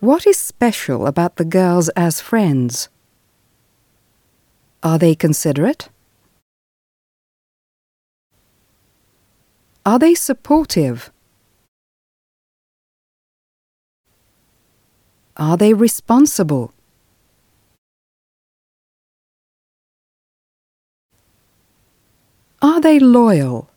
What is special about the girls as friends? Are they considerate? Are they supportive? Are they responsible? Are they loyal?